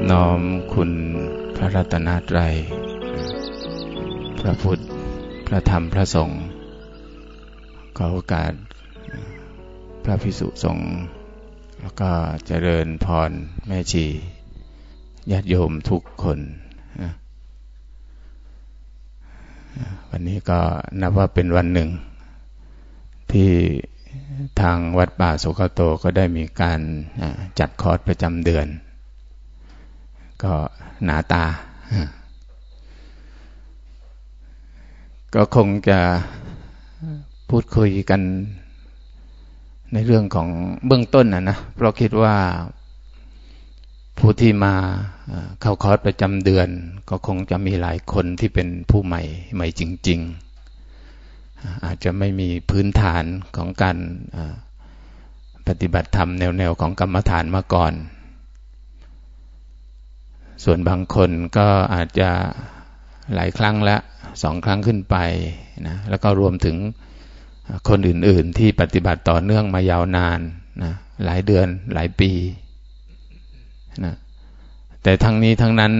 อนอบน้อมคุณพระรัตนตรัย พระพุทธ พระธรรม พระสงฆ์ ขอโอกาสพระพิสุสงฆ์ แล้วก็เจริญพรแม่ชีญาติโยมทุกคน วันนี้ก็นับว่าเป็นวันหนึ่ง ที่ทางวัดป่าสุขโตก็ได้มีการจัดคอร์สประจำเดือน ก็หนาตา ก็คงจะพูดคุยกันในเรื่องของเบื้องต้นนะนะ เพราะคิดว่าผู้ที่มาเข้าคอร์สประจำเดือน ก็คงจะมีหลายคนที่เป็นผู้ใหม่ใหม่จริง ๆ อาจจะไม่มีพื้นฐานของการปฏิบัติธรรมแนวๆของกรรมฐานมาก่อน ส่วนบางคนก็อาจจะหลายครั้งละสองครั้งขึ้นไปนะแล้วก็รวมถึงคนอื่น ๆ ที่ปฏิบัติต่อเนื่องมายาวนานนะหลายเดือนหลายปีนะแต่ทั้งนี้ทั้งนั้น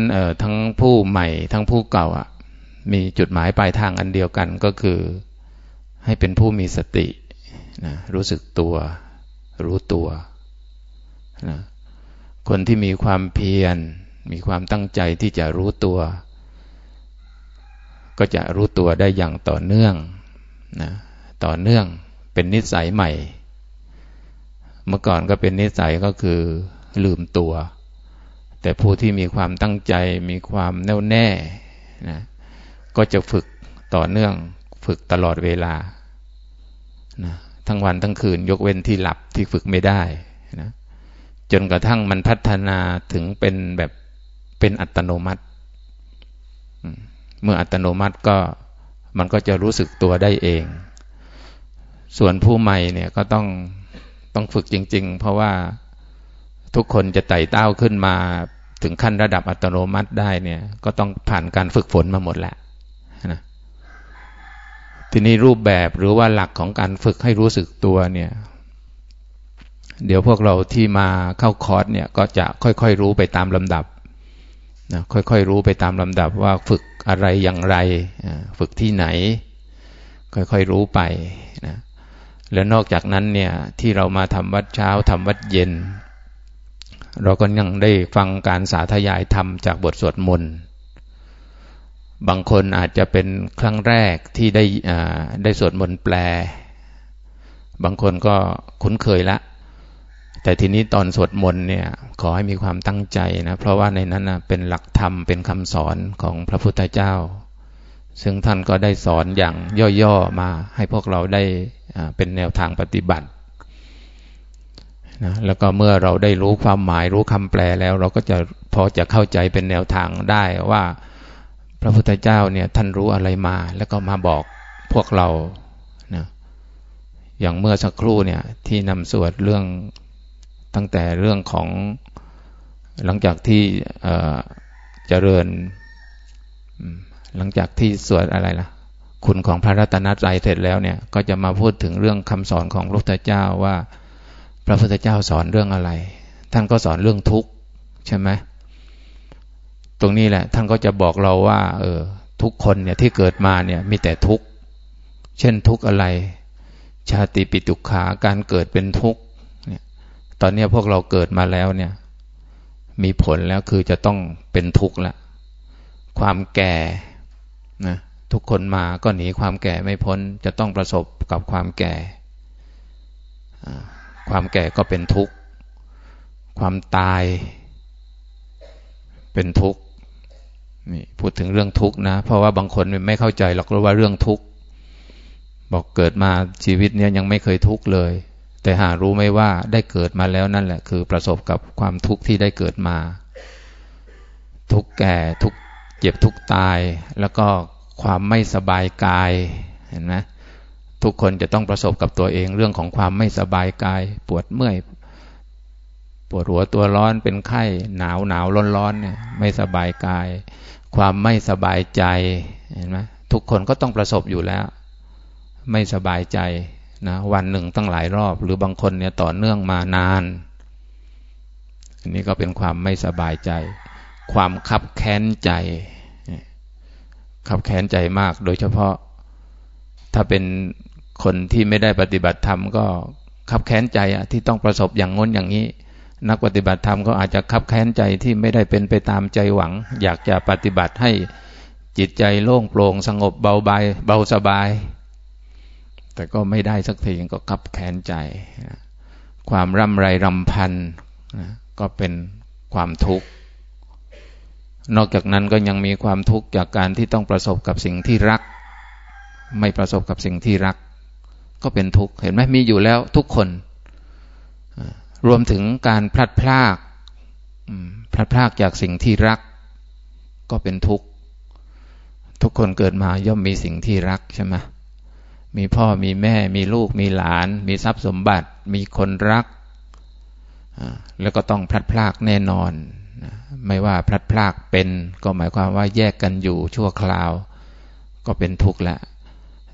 ทั้งผู้ใหม่ทั้งผู้เก่าอะมีจุดหมายปลายทางอันเดียวกันก็คือให้เป็นผู้มีสตินะรู้สึกตัว รู้ตัวนะคนที่มีความเพียร มีความตั้งใจที่จะรู้ตัว ก็จะรู้ตัวได้อย่างต่อเนื่องนะต่อเนื่องเป็นนิสัยใหม่ เมื่อก่อนก็เป็นนิสัยก็คือลืมตัว แต่ผู้ที่มีความตั้งใจมีความแน่วแน่นะก็จะฝึกต่อเนื่องฝึกตลอดเวลานะทั้งวันทั้งคืนยกเว้นที่หลับที่ฝึกไม่ได้นะจนกระทั่งมันพัฒนาถึงเป็นแบบ เป็นอัตโนมัติ เมื่ออัตโนมัติก็มันก็จะรู้สึกตัวได้เอง ส่วนผู้ใหม่เนี่ยก็ต้องต้องฝึกจริง ๆ เพราะว่าทุกคนจะไต่เต้าขึ้นมาถึงขั้นระดับอัตโนมัติได้เนี่ย ก็ต้องผ่านการฝึกฝนมาหมดแหละนะทีนี้รูปแบบหรือว่าหลักของการฝึกให้รู้สึกตัวเนี่ย เดี๋ยวพวกเราที่มาเข้าคอร์สเนี่ยก็จะค่อยๆรู้ไปตามลำดับ นะค่อยๆรู้ไปตามลำดับว่าฝึกอะไรอย่างไร ฝึกที่ไหน ค่อยๆรู้ไปนะแล้วนอกจากนั้นเนี่ยที่เรามาทำวัดเช้าทำวัดเย็น เราก็ยังได้ฟังการสาธยายธรรมจากบทสวดมนต์บางคนอาจจะเป็นครั้งแรกที่ได้ได้สวดมนต์แปล บางคนก็คุ้นเคยละ แต่ทีนี้ตอนสวดมนต์เนี่ยขอให้มีความตั้งใจนะ เพราะว่าในนั้นนะเป็นหลักธรรมเป็นคำสอนของพระพุทธเจ้า ซึ่งท่านก็ได้สอนอย่างย่อๆมาให้พวกเราได้เป็นแนวทางปฏิบัตินะแล้วก็เมื่อเราได้รู้ความหมายรู้คำแปลแล้ว เราก็จะพอจะเข้าใจเป็นแนวทางได้ว่าพระพุทธเจ้าเนี่ยท่านรู้อะไรมา แล้วก็มาบอกพวกเรานะอย่างเมื่อสักครู่เนี่ยที่นำสวดเรื่อง ตั้งแต่เรื่องของหลังจากที่เจริญ หลังจากที่สวดอะไรล่ะ คุณของพระรัตนตรัยเสร็จแล้วเนี่ย ก็จะมาพูดถึงเรื่องคำสอนของพระพุทธเจ้าว่า พระพุทธเจ้าสอนเรื่องอะไร ท่านก็สอนเรื่องทุกข์ใช่ไหมตรงนี้แหละ ท่านก็จะบอกเราว่า เออ ทุกคนเนี่ยที่เกิดมาเนี่ย มีแต่ทุกข์ เช่นทุกข์อะไร ชาติปิตุขาการเกิดเป็นทุกข์ ตอนนี้พวกเราเกิดมาแล้วเนี่ย มีผลแล้วคือจะต้องเป็นทุกข์ละความแก่นะทุกคนมาก็หนีความแก่ไม่พ้น จะต้องประสบกับความแก่ ความแก่ก็เป็นทุกข์ ความตายเป็นทุกข์นี่พูดถึงเรื่องทุกข์นะ เพราะว่าบางคนไม่เข้าใจหรอกว่าเรื่องทุกข์บอกเกิดมาชีวิตเนี้ยยังไม่เคยทุกข์เลย แต่หารู้ไหมว่าได้เกิดมาแล้วนั่นแหละ คือประสบกับความทุกข์ที่ได้เกิดมา ทุกแก่ทุกเจ็บทุกตาย แล้วก็ความไม่สบายกายเห็นไหมทุกคนจะต้องประสบกับตัวเองเรื่องของความไม่สบายกาย ปวดเมื่อยปวดหัวตัวร้อนเป็นไข้หนาวหนาวร้อนร้อนเนี่ยไม่สบายกาย ความไม่สบายใจเห็นไหมทุกคนก็ต้องประสบอยู่แล้ว ไม่สบายใจ นะวันหนึ่งตั้งหลายรอบ หรือบางคนเนี่ยต่อเนื่องมานาน อันนี้ก็เป็นความไม่สบายใจ ความคับแค้นใจขับแค้นใจมาก โดยเฉพาะ ถ้าเป็นคนที่ไม่ได้ปฏิบัติธรรมก็ขับแค้นใจอะที่ต้องประสบอย่างง้นอย่างนี้ นักปฏิบัติธรรมก็อาจจะขับแค้นใจที่ไม่ได้เป็นไปตามใจหวัง อยากจะปฏิบัติให้จิตใจโล่งโปร่งสงบเบาบายเบาสบาย แต่ก็ไม่ได้สักทีก็ขับแค้นใจ ความร่ำไรรำพันก็เป็นความทุกข์ นอกจากนั้นก็ยังมีความทุกข์จากการที่ต้องประสบกับสิ่งที่รัก ไม่ประสบกับสิ่งที่รัก ก็เป็นทุกข์ เห็นไหมมีอยู่แล้วทุกคน รวมถึงการพลัดพรากพลัดพรากจากสิ่งที่รัก ก็เป็นทุกข์ ทุกคนเกิดมาย่อมมีสิ่งที่รักใช่ไหม มีพ่อมีแม่ มีลูกมีหลาน มีทรัพย์สมบัติ มีคนรัก แล้วก็ต้องพลัดพรากแน่นอน ไม่ว่าพลัดพรากเป็น ก็หมายความว่าแยกกันอยู่ชั่วคราว ก็เป็นทุกข์แล้ว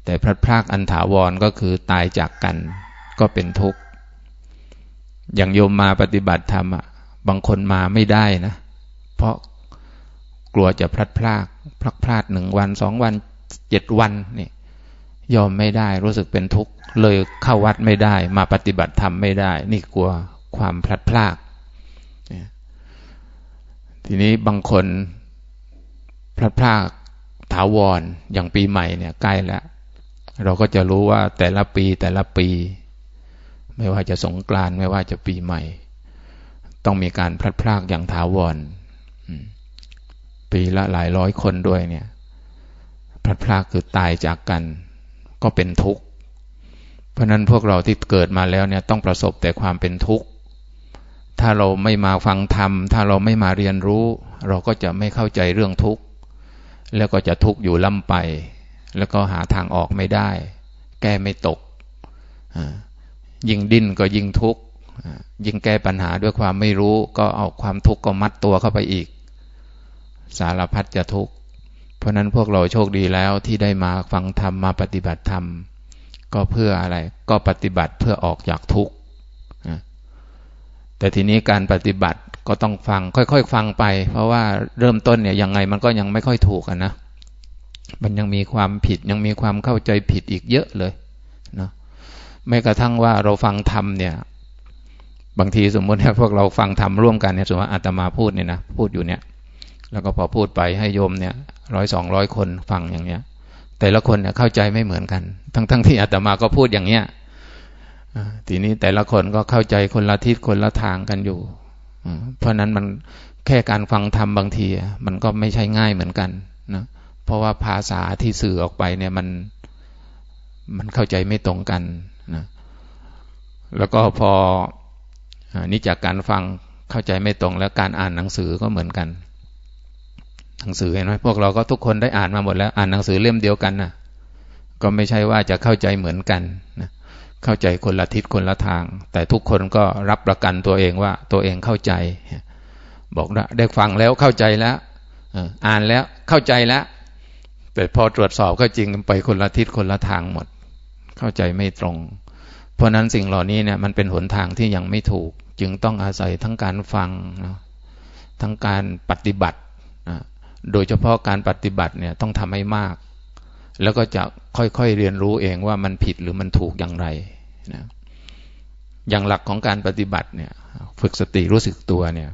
แต่พลัดพรากอันถาวรก็คือตายจากกัน ก็เป็นทุกข์ อย่างโยมมาปฏิบัติธรรมอะ บางคนมาไม่ได้นะ เพราะกลัวจะพลัดพราก พลัดพลาดหนึ่งวันสองวันเจ็ดวันนี่ ยอมไม่ได้รู้สึกเป็นทุกข์ เลยเข้าวัดไม่ได้ มาปฏิบัติธรรมไม่ได้ นี่กลัวความพลัดพรากทีนี้บางคนพลัดพรากถาวรอย่างปีใหม่เนี่ยใกล้แล้ว เราก็จะรู้ว่าแต่ละปีแต่ละปี ไม่ว่าจะสงกรานไม่ว่าจะปีใหม่ ต้องมีการพลัดพรากอย่างถาวรปีละหลายร้อยคนด้วยเนี่ยพลัดพรากคือตายจากกัน ก็เป็นทุกข์ เพราะนั้นพวกเราที่เกิดมาแล้วเนี่ยต้องประสบแต่ความเป็นทุกข์ ถ้าเราไม่มาฟังธรรม ถ้าเราไม่มาเรียนรู้ เราก็จะไม่เข้าใจเรื่องทุกข์ แล้วก็จะทุกข์อยู่ล่ำไป แล้วก็หาทางออกไม่ได้ แก้ไม่ตก ยิ่งดิ้นก็ยิ่งทุกข์ ยิ่งแก้ปัญหาด้วยความไม่รู้ ก็เอาความทุกข์ก็มัดตัวเข้าไปอีก สารพัดจะทุกข์ ราะนั้นพวกเราโชคดีแล้วที่ได้มาฟังธรรมมาปฏิบัติธรรม ก็เพื่ออะไรก็ปฏิบัติเพื่อออกจากทุกข์แต่ทีนี้การปฏิบัติก็ต้องฟังค่อยๆ ฟังไป เพราะว่าเริ่มต้นเนี่ยยังไงมันก็ยังไม่ค่อยถูกนะมันยังมีความผิดยังมีความเข้าใจผิดอีกเยอะเลยนะไม่กระทั่งว่าเราฟังธรรมเนี่ย บางทีสมมติว่าพวกเราฟังธรรมร่วมกันเนี่ยสมมติว่าอาตมาพูดเนี่ยนะพูดอยู่เนี่ย แล้วก็พอพูดไปให้โยมเนี่ยร้อยสองร้อยคนฟังอย่างเนี้ย แต่ละคนเนี่ยเข้าใจไม่เหมือนกัน ทั้งๆทที่อาตมาก็พูดอย่างเนี้ยทีนี้แต่ละคนก็เข้าใจคนละทิศคนละทางกันอยู่ เพราะนั้นมันแค่การฟังธรรมบางที มันก็ไม่ใช่ง่ายเหมือนกันนะเพราะว่าภาษาที่สื่อออกไปเนี่ยมันมันเข้าใจไม่ตรงกันนะแล้วก็พอนี่จากการฟังเข้าใจไม่ตรงแล้วการอ่านหนังสือก็เหมือนกัน หนังสือเห็นไหมพวกเราก็ทุกคนได้อ่านมาหมดแล้ว อ่านหนังสือเล่มเดียวกันนะก็ไม่ใช่ว่าจะเข้าใจเหมือนกันนะเข้าใจคนละทิศคนละทาง แต่ทุกคนก็รับประกันตัวเองว่าตัวเองเข้าใจ บอกได้ฟังแล้วเข้าใจแล้วอ่านแล้วเข้าใจแล้ว แต่พอตรวจสอบก็จริงไปคนละทิศคนละทางหมด เข้าใจไม่ตรง เพราะนั้นสิ่งเหล่านี้เนี่ยมันเป็นหนทางที่ยังไม่ถูก จึงต้องอาศัยทั้งการฟังทั้งการปฏิบัติ โดยเฉพาะการปฏิบัติเนี่ยต้องทำให้มาก แล้วก็จะค่อยๆเรียนรู้เองว่ามันผิดหรือมันถูกอย่างไรนะอย่างหลักของการปฏิบัติเนี่ย ฝึกสติรู้สึกตัวเนี่ย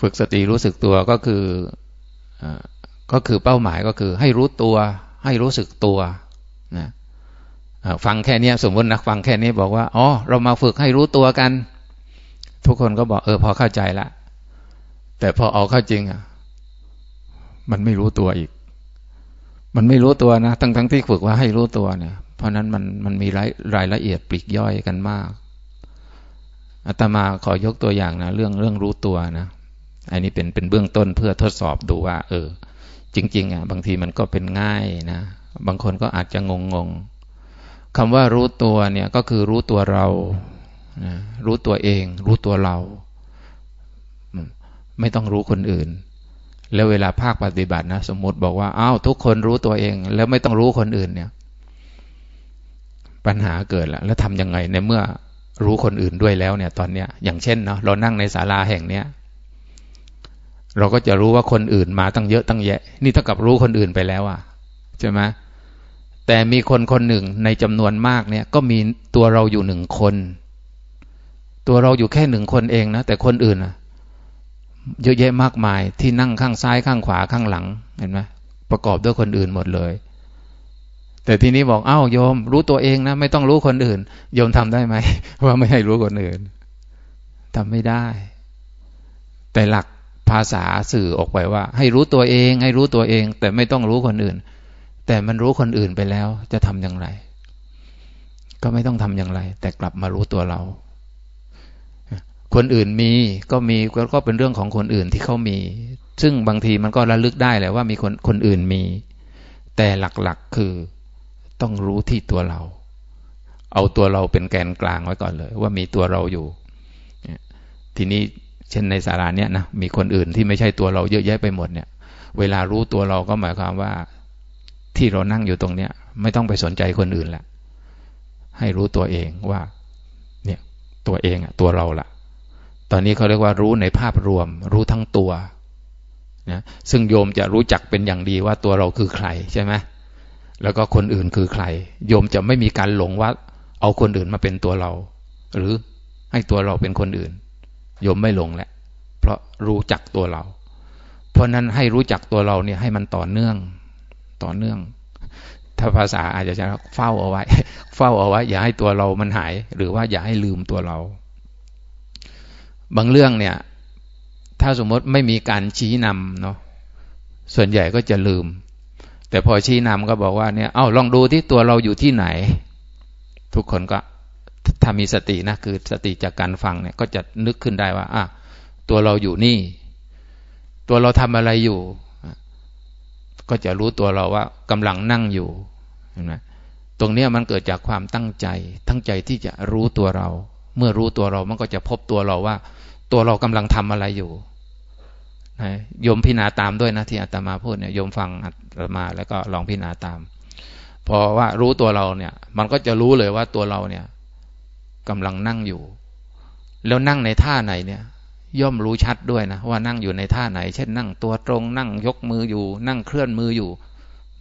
ฝึกสติรู้สึกตัวก็คืออก็คือเป้าหมายก็คือ ให้รู้ตัว ให้รู้สึกตัวนะฟังแค่นี้สมมตินักฟังแค่นี้บอกว่าอ๋อเรามาฝึกให้รู้ตัวกัน ทุกคนก็บอกเออพอเข้าใจละ แต่พอเอาเข้าจริงอะ มันไม่รู้ตัวอีก มันไม่รู้ตัวนะ ทั้งทั้งที่ฝึกว่าให้รู้ตัวเนี่ย เพราะนั้นมันมันมีรายรายละเอียดปลีกย่อยกันมากอาตมาขอยกตัวอย่างนะเรื่องเรื่องรู้ตัวนะอันนี้เป็นเป็นเบื้องต้นเพื่อทดสอบดูว่า เออ จริง ๆ อะ บางทีมันก็เป็นง่ายนะ บางคนก็อาจจะงงงคำว่ารู้ตัวเนี่ยก็คือรู้ตัวเรานะรู้ตัวเอง รู้ตัวเรา ไม่ต้องรู้คนอื่น แล้วเวลาภาคปฏิบัตินะ สมมติบอกว่าอ้าวทุกคนรู้ตัวเอง แล้วไม่ต้องรู้คนอื่นเนี่ย ปัญหาเกิดแล้วแล้วทำยังไงในเมื่อรู้คนอื่นด้วยแล้วเนี่ย ตอนเนี้ยอย่างเช่นเนาะเรานั่งในศาลาแห่งเนี้ยเราก็จะรู้ว่าคนอื่นมาตั้งเยอะตั้งแยะ นี่เท่ากับรู้คนอื่นไปแล้วอะใช่ไหมแต่มีคนคนหนึ่งในจำนวนมากเนี่ย ก็มีตัวเราอยู่หนึ่งคน ตัวเราอยู่แค่หนึ่งคนเองนะแต่คนอื่นอะ เยอะแยะมากมายที่นั่งข้างซ้ายข้างขวาข้างหลังเห็นไหมประกอบด้วยคนอื่นหมดเลย แต่ทีนี้บอกอ้าวโยม รู้ตัวเองนะ ไม่ต้องรู้คนอื่น โยมทำได้ไหมว่าไม่ให้รู้คนอื่นทำไม่ได้ แต่หลักภาษาสื่อออกไปว่า ให้รู้ตัวเอง ให้รู้ตัวเอง แต่ไม่ต้องรู้คนอื่น แต่มันรู้คนอื่นไปแล้ว จะทำอย่างไร ก็ไม่ต้องทำอย่างไร แต่กลับมารู้ตัวเรา คนอื่นมีก็มีก็เป็นเรื่องของคนอื่นที่เขามี ซึ่งบางทีมันก็ระลึกได้แหละว่ามีคนคนอื่นมี แต่หลักๆคือต้องรู้ที่ตัวเรา เอาตัวเราเป็นแกนกลางไว้ก่อนเลย ว่ามีตัวเราอยู่ ทีนี้เช่นในสาราเนี้ยนะมีคนอื่นที่ไม่ใช่ตัวเราเยอะแยะไปหมดเนี่ย เวลารู้ตัวเราก็หมายความว่าที่เรานั่งอยู่ตรงเนี้ย ไม่ต้องไปสนใจคนอื่นละให้รู้ตัวเองว่า เนี่ยตัวเองอะตัวเราละ ตอนนี้เขาเรียกว่ารู้ในภาพรวม รู้ทั้งตัวนะซึ่งโยมจะรู้จักเป็นอย่างดีว่าตัวเราคือใครใช่ไหมแล้วก็คนอื่นคือใคร โยมจะไม่มีการหลงว่า เอาคนอื่นมาเป็นตัวเรา หรือให้ตัวเราเป็นคนอื่น โยมไม่หลงแหละ เพราะรู้จักตัวเรา เพราะนั้นให้รู้จักตัวเราเนี่ยให้มันต่อเนื่องต่อเนื่อง ถ้าภาษาอาจจะจะเฝ้าเอาไว้ เฝ้าเอาไว้ อย่าให้ตัวเรามันหาย หรือว่าอย่าให้ลืมตัวเรา บางเรื่องเนี่ย ถ้าสมมติไม่มีการชี้นำเนาะส่วนใหญ่ก็จะลืม แต่พอชี้นำก็บอกว่าเนี่ย เอ้าลองดูที่ตัวเราอยู่ที่ไหน ทุกคนก็ถ้ามีสตินะคือสติจากการฟังเนี่ย ก็จะนึกขึ้นได้ว่าอะตัวเราอยู่นี่ ตัวเราทำอะไรอยู่ ก็จะรู้ตัวเราว่ากำลังนั่งอยู่เห็นไหมตรงนี้มันเกิดจากความตั้งใจ ตั้งใจที่จะรู้ตัวเรา เมื่อรู้ตัวเรามันก็จะพบตัวเราว่า ตัวเรากำลังทำอะไรอยู่นะโยมพิจารณาตามด้วยนะที่อาตมาพูดเนี่ยโยมฟังอาตมาแล้วก็ลองพิจารณาตาม พอว่ารู้ตัวเราเนี่ย มันก็จะรู้เลยว่าตัวเราเนี่ยกำลังนั่งอยู่ แล้วนั่งในท่าไหนเนี่ย ย่อมรู้ชัดด้วยนะว่านั่งอยู่ในท่าไหน เช่นนั่งตัวตรงนั่งยกมืออยู่ นั่งเคลื่อนมืออยู่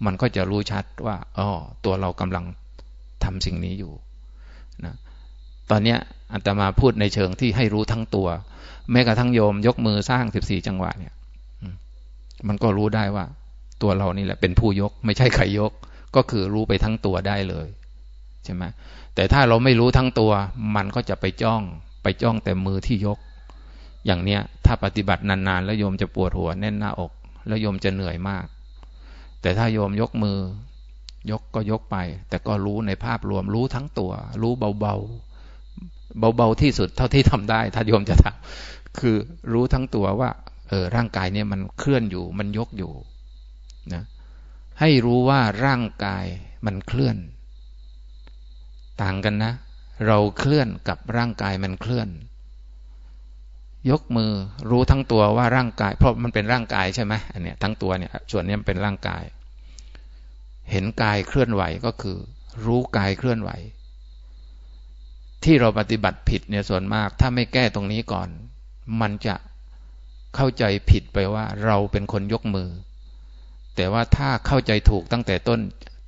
มันก็จะรู้ชัดว่าอ๋อตัวเรากำลังทำสิ่งนี้อยู่ ตอนเนี้ยอัตมาพูดในเชิงที่ให้รู้ทั้งตัว แม้กระทั่งโยมยกมือสร้างสิบสี่จังหวะเนี่ยมันก็รู้ได้ว่า ตัวเรานี่แหละเป็นผู้ยก ไม่ใช่ใครยก ก็คือรู้ไปทั้งตัวได้เลยใช่ไหมแต่ถ้าเราไม่รู้ทั้งตัว มันก็จะไปจ้อง ไปจ้องแต่มือที่ยก อย่างเนี้ย ถ้าปฏิบัตินานๆ แล้วโยมจะปวดหัวแน่นหน้าอก แล้วโยมจะเหนื่อยมาก แต่ถ้าโยมยกมือ ยกก็ยกไป แต่ก็รู้ในภาพรวมรู้ทั้งตัว รู้เบาๆ เบาๆที่สุดเท่าที่ทำได้ถ้าโยมจะทำคือรู้ทั้งตัวว่า เออร่างกายเนี่ยมันเคลื่อนอยู่ มันยกอยู่นะให้รู้ว่าร่างกายมันเคลื่อน ต่างกันนะ เราเคลื่อนกับร่างกายมันเคลื่อน ยกมือรู้ทั้งตัวว่าร่างกาย เพราะมันเป็นร่างกายใช่ไหมอันเนี้ยทั้งตัวเนี่ยส่วนนี้มันเป็นร่างกาย เห็นกายเคลื่อนไหวก็คือ รู้กายเคลื่อนไหว ที่เราปฏิบัติผิดเนี่ยส่วนมาก ถ้าไม่แก้ตรงนี้ก่อน มันจะเข้าใจผิดไปว่าเราเป็นคนยกมือ แต่ว่าถ้าเข้าใจถูกตั้งแต่ต้น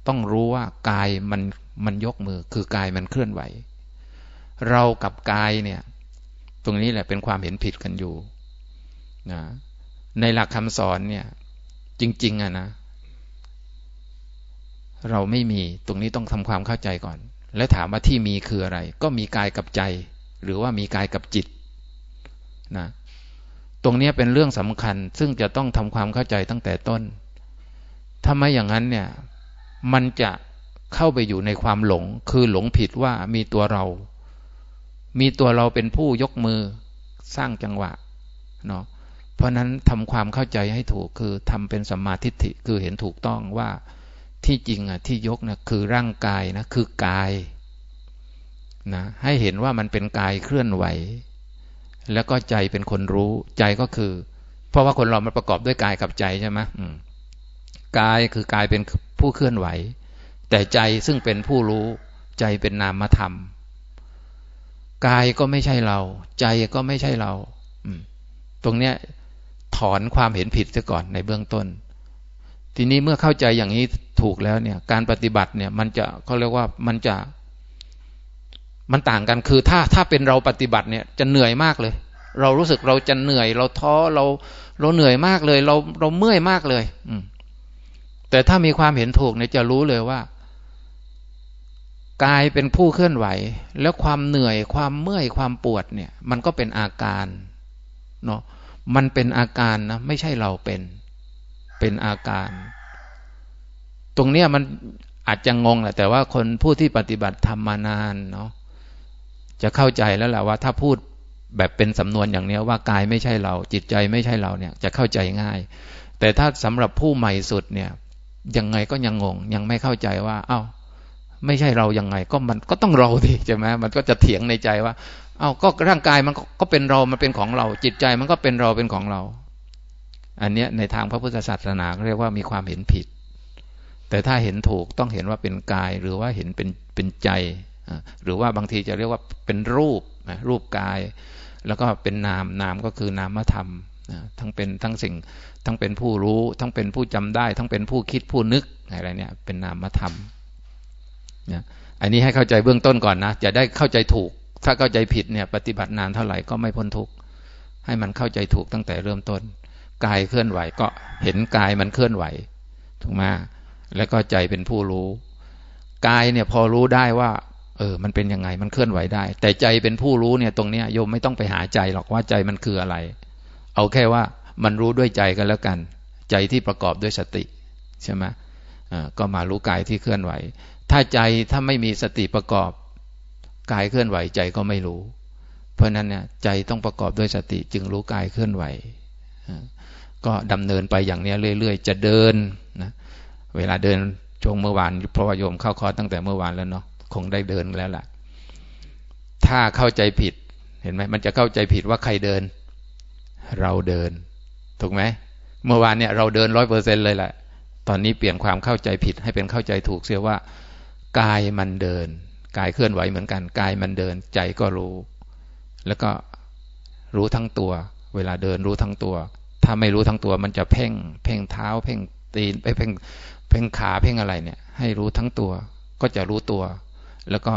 ต้องรู้ว่ากายมันมันยกมือ คือกายมันเคลื่อนไหว เรากับกายเนี่ย ตรงนี้แหละเป็นความเห็นผิดกันอยู่นะในหลักคำสอนเนี่ย จริง ๆอะนะ เราไม่มีตรงนี้ต้องทำความเข้าใจก่อน และถามว่าที่มีคืออะไร ก็มีกายกับใจ หรือว่ามีกายกับจิตนะตรงนี้เป็นเรื่องสำคัญ ซึ่งจะต้องทำความเข้าใจตั้งแต่ต้นถ้าไม่อย่างนั้นเนี่ย มันจะเข้าไปอยู่ในความหลง คือหลงผิดว่ามีตัวเรา มีตัวเราเป็นผู้ยกมือสร้างจังหวะเนาะเพราะนั้นทำความเข้าใจให้ถูกคือทำเป็นสัมมาทิฏฐิคือเห็นถูกต้องว่า ที่จริงอะที่ยกนะคือร่างกายนะคือกายนะให้เห็นว่ามันเป็นกายเคลื่อนไหว แล้วก็ใจเป็นคนรู้ใจก็คือ เพราะว่าคนเรามันประกอบด้วยกายกับใจใช่ไหมกายคือกายเป็นผู้เคลื่อนไหว แต่ใจซึ่งเป็นผู้รู้ใจเป็นนามธรรม กายก็ไม่ใช่เรา ใจก็ไม่ใช่เราตรงเนี้ยถอนความเห็นผิดซะก่อนในเบื้องต้น ทีนี้เมื่อเข้าใจอย่างนี้ถูกแล้วเนี่ย การปฏิบัติเนี่ย มันจะเขาเรียกว่ามันจะ มันต่างกันคือ ถ้าถ้าเป็นเราปฏิบัติเนี่ย จะเหนื่อยมากเลย เรารู้สึกเราจะเหนื่อย เราท้อเรา เราเหนื่อยมากเลย เราเราเมื่อยมากเลย อืม แต่ถ้ามีความเห็นถูกเนี่ยจะรู้เลยว่ากายเป็นผู้เคลื่อนไหว แล้วความเหนื่อยความเมื่อยความปวดเนี่ย มันก็เป็นอาการเนาะมันเป็นอาการนะไม่ใช่เราเป็น เป็นอาการ ตรงเนี้ยมันอาจจะงงแหละแต่ว่าคนผู้ที่ปฏิบัติธรรมมานานเนาะจะเข้าใจแล้วแหละว่าถ้าพูดแบบเป็นสำนวนอย่างเนี้ยว่ากายไม่ใช่เรา จิตใจไม่ใช่เราเนี่ย จะเข้าใจง่าย แต่ถ้าสำหรับผู้ใหม่สุดเนี่ย ยังไงก็ยังงง ยังไม่เข้าใจว่า เอา้า ไม่ใช่เรายังไง ก็มันก็ต้องเราดิใช่ไหมมันก็จะเถียงในใจว่า เอา้าก็ร่างกายมันก็เป็นเรามันเป็นของเรา จิตใจมันก็เป็นเราเป็นของเรา อันเนี้ยในทางพระพุทธศาสนาเรียกว่ามีความเห็นผิด แต่ถ้าเห็นถูกต้องเห็นว่าเป็นกายหรือว่าเห็นเป็นเป็นใจ หรือว่าบางทีจะเรียกว่าเป็นรูปรูปกาย แล้วก็เป็นนามนามก็คือนามธรรมทั้งเป็นทั้งสิ่งทั้งเป็นผู้รู้ ทั้งเป็นผู้จำได้ ทั้งเป็นผู้คิดผู้นึกอะไรเนี่ยเป็นนามธรรมอันนี้ให้เข้าใจเบื้องต้นก่อนนะจะได้เข้าใจถูก ถ้าเข้าใจผิดเนี่ยปฏิบัตินานเท่าไหร่ก็ไม่พ้นทุกข์ให้มันเข้าใจถูกตั้งแต่เริ่มต้น กายเคลื่อนไหว ก็เห็นกายมันเคลื่อนไหวถูกไหมแล้วก็ใจเป็นผู้รู้ กายเนี่ยพอรู้ได้ว่า เออ มันเป็นยังไงมันเคลื่อนไหวได้ แต่ใจเป็นผู้รู้เนี่ย ตรงเนี้ยโยมไม่ต้องไปหาใจหรอกว่าใจมันคืออะไร เอาแค่ว่ามันรู้ด้วยใจกันแล้วกัน ใจที่ประกอบด้วยสติใช่ไหมก็มารู้กายที่เคลื่อนไหว ถ้าใจถ้าไม่มีสติประกอบ กายเคลื่อนไหวใจก็ไม่รู้ เพราะนั้นเนี่ยใจต้องประกอบด้วยสติจึงรู้กายเคลื่อนไหว ก็ดำเนินไปอย่างนี้เรื่อย ๆ จะเดินนะเวลาเดินช่วงเมื่อวานเพราะว่าโยมเข้าคอร์สตั้งแต่เมื่อวานแล้วเนาะคงได้เดินแล้วล่ะ ถ้าเข้าใจผิดเห็นไหมมันจะเข้าใจผิดว่าใครเดิน เราเดิน ถูกไหมเมื่อวานเนี่ยเราเดินร้อยเปอร์เซ็นเลยแหละตอนนี้เปลี่ยนความเข้าใจผิดให้เป็นเข้าใจถูกเสียว่ากายมันเดิน กายเคลื่อนไหวเหมือนกัน กายมันเดิน ใจก็รู้ แล้วก็รู้ทั้งตัว เวลาเดินรู้ทั้งตัว ถ้าไม่รู้ทั้งตัวมันจะเพ่ง เพ่งเท้า เพ่งตีนไปเพ่งเพ่งขาเพ่งอะไรเนี่ย ให้รู้ทั้งตัว ก็จะรู้ตัว แล้วก็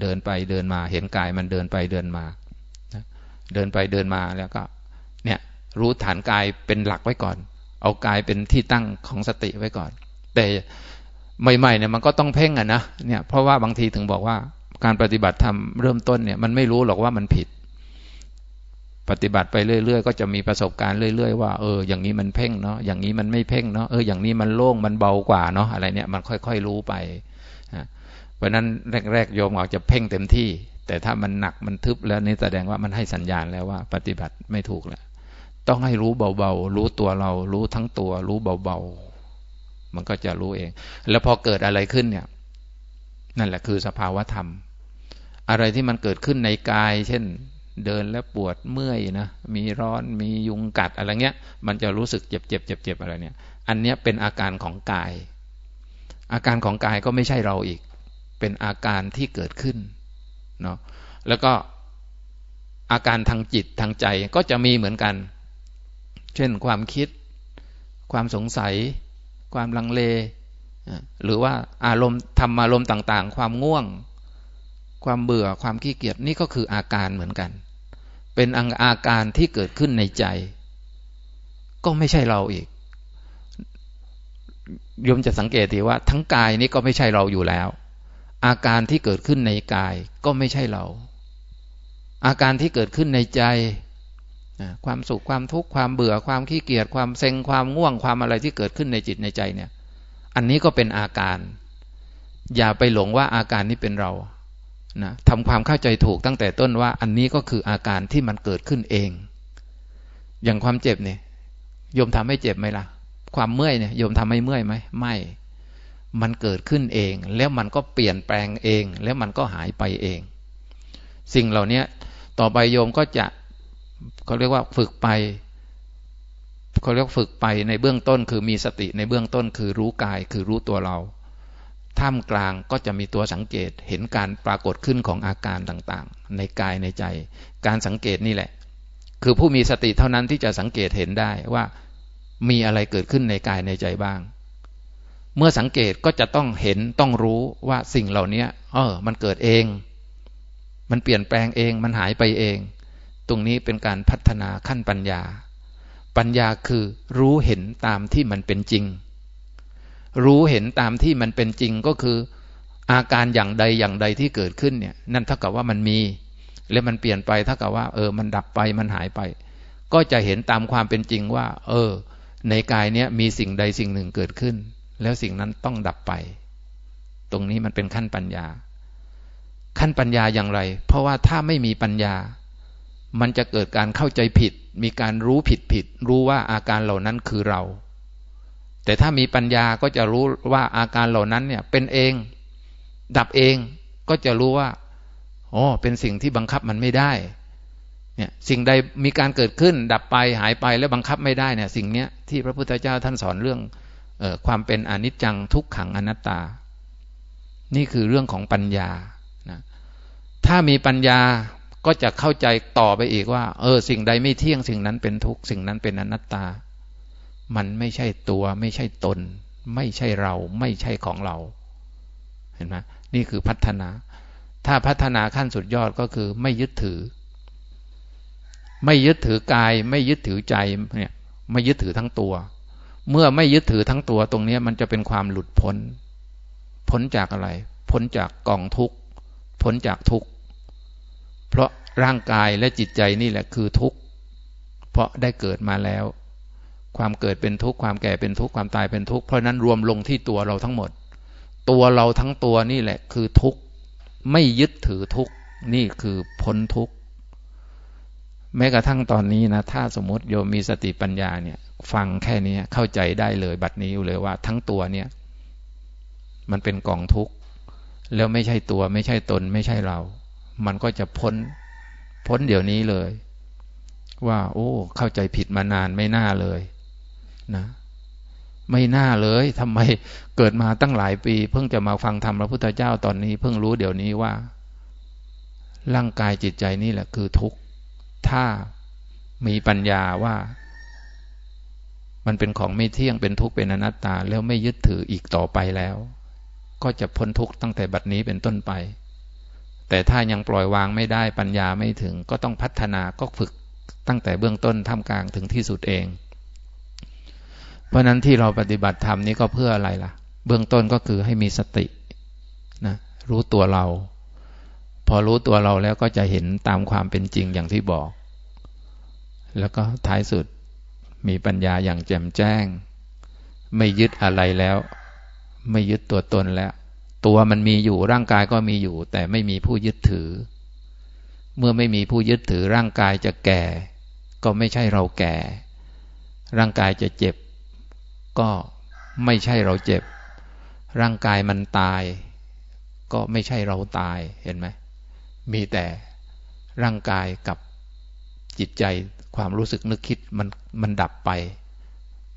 เดินไปเดินมา เห็นกายมันเดินไปเดินมาเดินไปเดินมาแล้วก็ เนี่ยรู้ฐานกายเป็นหลักไว้ก่อน เอากายเป็นที่ตั้งของสติไว้ก่อน แต่ใหม่ๆเนี่ยมันก็ต้องเพ่งอะนะเนี่ยเพราะว่าบางทีถึงบอกว่าการปฏิบัติธรรมเริ่มต้นเนี่ยมันไม่รู้หรอกว่ามันผิด ปฏิบัติไปเรื่อยๆ ก็จะมีประสบการณ์เรื่อยๆ ว่าเอออย่างนี้มันเพ่งเนาะอย่างนี้มันไม่เพ่งเนาะเอออย่างนี้มันโล่งมันเบากว่าเนาะอะไรเนี่ยมันค่อยๆรู้ไปเพราะนั้นแรกๆโยมออกจะเพ่งเต็มที่ แต่ถ้ามันหนักมันทึบแล้วนี่แสดงว่ามันให้สัญญาณแล้วว่า ปฏิบัติไม่ถูกแล้วต้องให้รู้เบาๆ รู้ตัวเรา รู้ทั้งตัว รู้เบาๆ มันก็จะรู้เอง แล้วพอเกิดอะไรขึ้นเนี่ย นั่นแหละคือสภาวะธรรม อะไรที่มันเกิดขึ้นในกาย เช่น เดินแล้วปวดเมื่อยนะมีร้อนมียุงกัดอะไรเงี้ย มันจะรู้สึกเจ็บเจ็บเจ็บเจ็บอะไรเนี่ย อันเนี้ยเป็นอาการของกาย อาการของกายก็ไม่ใช่เราอีก เป็นอาการที่เกิดขึ้นเนาะแล้วก็อาการทางจิตทางใจก็จะมีเหมือนกัน เช่นความคิด ความสงสัย ความลังเล หรือว่าอารมณ์ทำอารมณ์ต่างๆ ความง่วง ความเบื่อความขี้เกียจนี่ก็คืออาการเหมือนกัน เป็นอาการที่เกิดขึ้นในใจ ก็ไม่ใช่เราอีกโยมจะสังเกตดีว่าทั้งกายนี้ก็ไม่ใช่เราอยู่แล้ว อาการที่เกิดขึ้นในกายก็ไม่ใช่เรา อาการที่เกิดขึ้นในใจ ความสุขความทุกข์ความเบื่อความขี้เกียจความเซ็งความง่วงความอะไรที่เกิดขึ้นในจิตในใจเนี่ย อันนี้ก็เป็นอาการ อย่าไปหลงว่าอาการนี้เป็นเรา นะทำความเข้าใจถูกตั้งแต่ต้นว่า อันนี้ก็คืออาการที่มันเกิดขึ้นเอง อย่างความเจ็บเนี่ยโยมทำให้เจ็บไหมล่ะ ความเมื่อยเนี่ยโยมทำให้เมื่อยไหมไม่ มันเกิดขึ้นเอง แล้วมันก็เปลี่ยนแปลงเอง แล้วมันก็หายไปเอง สิ่งเหล่านี้ต่อไปโยมก็จะเขาเรียกว่าฝึกไปเขาเรียกฝึกไปในเบื้องต้นคือมีสติในเบื้องต้นคือรู้กายคือรู้ตัวเรา ท่ามกลางก็จะมีตัวสังเกตเห็นการปรากฏขึ้นของอาการต่างๆ ในกายในใจ การสังเกตนี่แหละ คือผู้มีสติเท่านั้นที่จะสังเกตเห็นได้ว่ามีอะไรเกิดขึ้นในกายในใจบ้าง เมื่อสังเกตก็จะต้องเห็นต้องรู้ว่าสิ่งเหล่านี้เออ มันเกิดเอง มันเปลี่ยนแปลงเอง มันหายไปเอง ตรงนี้เป็นการพัฒนาขั้นปัญญา ปัญญาคือรู้เห็นตามที่มันเป็นจริง รู้เห็นตามที่มันเป็นจริงก็คือ อาการอย่างใดอย่างใดที่เกิดขึ้นเนี่ย นั่นเท่ากับว่ามันมี แล้วมันเปลี่ยนไปเท่ากับว่า เออ มันดับไปมันหายไป ก็จะเห็นตามความเป็นจริงว่า เออ ในกายเนี้ยมีสิ่งใดสิ่งหนึ่งเกิดขึ้น แล้วสิ่งนั้นต้องดับไป ตรงนี้มันเป็นขั้นปัญญา ขั้นปัญญาอย่างไร เพราะว่าถ้าไม่มีปัญญา มันจะเกิดการเข้าใจผิด มีการรู้ผิดผิด รู้ว่าอาการเหล่านั้นคือเรา แต่ถ้ามีปัญญาก็จะรู้ว่าอาการเหล่านั้นเนี่ย เป็นเอง ดับเองก็จะรู้ว่าอ๋อเป็นสิ่งที่บังคับมันไม่ได้ เนี่ย สิ่งใดมีการเกิดขึ้น ดับไปหายไปแล้วบังคับไม่ได้เนี่ย สิ่งเนี้ยที่พระพุทธเจ้าท่านสอนเรื่องเออความเป็นอนิจจังทุกขังอนัตตา นี่คือเรื่องของปัญญานะถ้ามีปัญญาก็จะเข้าใจต่อไปอีกว่า เออ สิ่งใดไม่เที่ยงสิ่งนั้นเป็นทุกสิ่งนั้นเป็นอนัตตา มันไม่ใช่ตัว ไม่ใช่ตน ไม่ใช่เรา ไม่ใช่ของเรา เห็นไหมนี่คือพัฒนา ถ้าพัฒนาขั้นสุดยอดก็คือไม่ยึดถือ ไม่ยึดถือกาย ไม่ยึดถือใจเนี่ยไม่ยึดถือทั้งตัว เมื่อไม่ยึดถือทั้งตัวตรงนี้มันจะเป็นความหลุดพ้น พ้นจากอะไร พ้นจากกองทุกข์ พ้นจากทุกข์ เพราะร่างกายและจิตใจนี่แหละคือทุกข์ เพราะได้เกิดมาแล้ว ความเกิดเป็นทุกข์ความแก่เป็นทุกข์ความตายเป็นทุกข์เพราะนั้นรวมลงที่ตัวเราทั้งหมด ตัวเราทั้งตัวนี่แหละ คือทุกข์ไม่ยึดถือทุกข์นี่คือพ้นทุกข์แม้กระทั่งตอนนี้นะถ้าสมมติโยมมีสติปัญญาเนี่ย ฟังแค่นี้เข้าใจได้เลย บัดนี้เลยว่าทั้งตัวเนี่ย มันเป็นกองทุกข์แล้วไม่ใช่ตัวไม่ใช่ตนไม่ใช่เรา มันก็จะพ้นพ้นเดี๋ยวนี้เลย ว่า โอ้ เข้าใจผิดมานานไม่น่าเลย นะไม่น่าเลยทำไมเกิดมาตั้งหลายปี เพิ่งจะมาฟังธรรมพระพุทธเจ้าตอนนี้ เพิ่งรู้เดี๋ยวนี้ว่า ร่างกายจิตใจนี่แหละคือทุกข์ถ้ามีปัญญาว่า มันเป็นของไม่เที่ยงเป็นทุกข์เป็นอนัตตา แล้วไม่ยึดถืออีกต่อไปแล้ว ก็จะพ้นทุกข์ตั้งแต่บัดนี้เป็นต้นไป แต่ถ้ายังปล่อยวางไม่ได้ปัญญาไม่ถึง ก็ต้องพัฒนาก็ฝึกตั้งแต่เบื้องต้นท่ามกลางถึงที่สุดเอง เพราะนั้นที่เราปฏิบัติธรรมนี้ก็เพื่ออะไรล่ะ เบื้องต้นก็คือให้มีสตินะรู้ตัวเรา พอรู้ตัวเราแล้วก็จะเห็นตามความเป็นจริงอย่างที่บอก แล้วก็ท้ายสุดมีปัญญาอย่างแจ่มแจ้ง ไม่ยึดอะไรแล้ว ไม่ยึดตัวตนแล้ว ตัวมันมีอยู่ร่างกายก็มีอยู่ แต่ไม่มีผู้ยึดถือ เมื่อไม่มีผู้ยึดถือร่างกายจะแก่ ก็ไม่ใช่เราแก่ ร่างกายจะเจ็บ ก็ไม่ใช่เราเจ็บ ร่างกายมันตาย ก็ไม่ใช่เราตายเห็นไหมมีแต่ร่างกายกับจิตใจความรู้สึกนึกคิดมันมันดับไป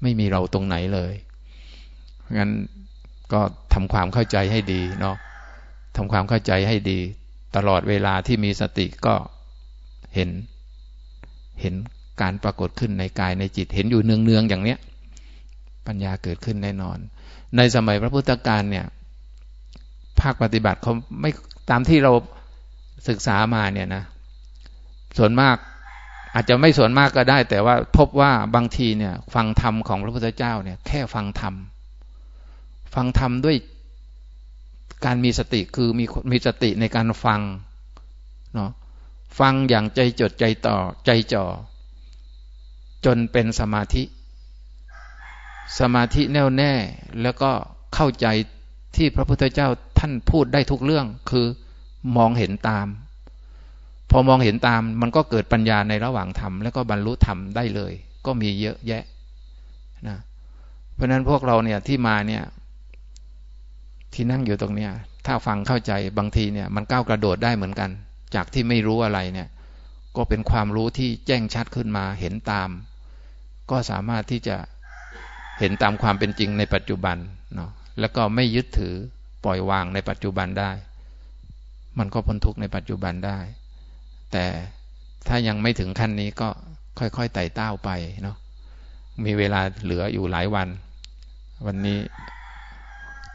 ไม่มีเราตรงไหนเลยงั้นก็ทำความเข้าใจให้ดีเนาะทำความเข้าใจให้ดี ตลอดเวลาที่มีสติก็เห็น เห็นการปรากฏขึ้นในกายในจิต เห็นอยู่เนืองๆอย่างเนี้ย ปัญญาเกิดขึ้นแน่นอน ในสมัยพระพุทธการเนี่ย ภาคปฏิบัติเขาไม่ตามที่เราศึกษามาเนี่ยนะ ส่วนมากอาจจะไม่ส่วนมากก็ได้ แต่ว่าพบว่าบางทีเนี่ย ฟังธรรมของพระพุทธเจ้าเนี่ย แค่ฟังธรรมฟังธรรมด้วยการมีสติคือมีมีสติในการฟังเนาะฟังอย่างใจจดใจต่อใจจ่อจนเป็นสมาธิ สมาธิแน่วแน่ แล้วก็เข้าใจที่พระพุทธเจ้าท่านพูดได้ทุกเรื่องคือมองเห็นตาม พอมองเห็นตามมันก็เกิดปัญญาในระหว่างธรรมแล้วก็บรรลุธรรมได้เลย ก็มีเยอะแยะนะเพราะนั้นพวกเราเนี่ยที่มาเนี่ย ที่นั่งอยู่ตรงเนี้ยถ้าฟังเข้าใจบางทีเนี่ย มันก้าวกระโดดได้เหมือนกัน จากที่ไม่รู้อะไรเนี่ย ก็เป็นความรู้ที่แจ้งชัดขึ้นมาเห็นตาม ก็สามารถที่จะ เห็นตามความเป็นจริงในปัจจุบันเนาะแล้วก็ไม่ยึดถือปล่อยวางในปัจจุบันได้ มันก็พ้นทุกข์ในปัจจุบันได้ แต่ถ้ายังไม่ถึงขั้นนี้ก็ค่อยๆไต่เต้าไปเนาะมีเวลาเหลืออยู่หลายวัน วันนี้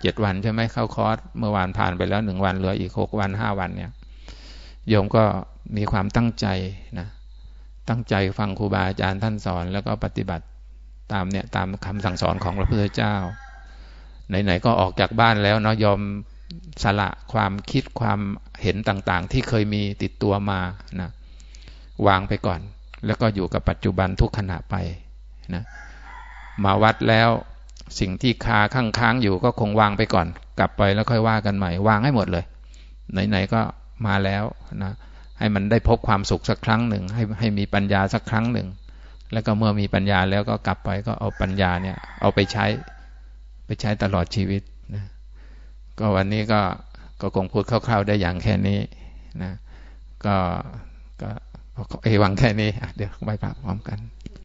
เจ็ดวันใช่ไหมเข้าคอร์สเมื่อวานผ่านไปแล้วหนึ่งวันเหลืออีกหกวันห้าวันเนี่ย โยมก็มีความตั้งใจนะตั้งใจฟังครูบาอาจารย์ท่านสอนแล้วก็ปฏิบัติ ตามเนี่ยตามคำสั่งสอนของพระพุทธเจ้า ไหนๆก็ออกจากบ้านแล้วเนาะยอมสละความคิดความเห็นต่างๆ ที่เคยมีติดตัวมานะวางไปก่อน แล้วก็อยู่กับปัจจุบันทุกขณะไปนะมาวัดแล้วสิ่งที่คาข้างค้างอยู่ก็คงวางไปก่อน กลับไปแล้วค่อยว่ากันใหม่ วางให้หมดเลย ไหนๆก็มาแล้วนะให้มันได้พบความสุขสักครั้งหนึ่งให้ให้มีปัญญาสักครั้งหนึ่ง แล้วก็เมื่อมีปัญญาแล้วก็กลับไปก็เอาปัญญาเนี่ยเอาไปใช้ไปใช้ตลอดชีวิตนะก็วันนี้ก็ก็คงพูดคร่าวๆได้อย่างแค่นี้นะก็ก็เอวังแค่นี้เดี๋ยวไปพระพร้อมกัน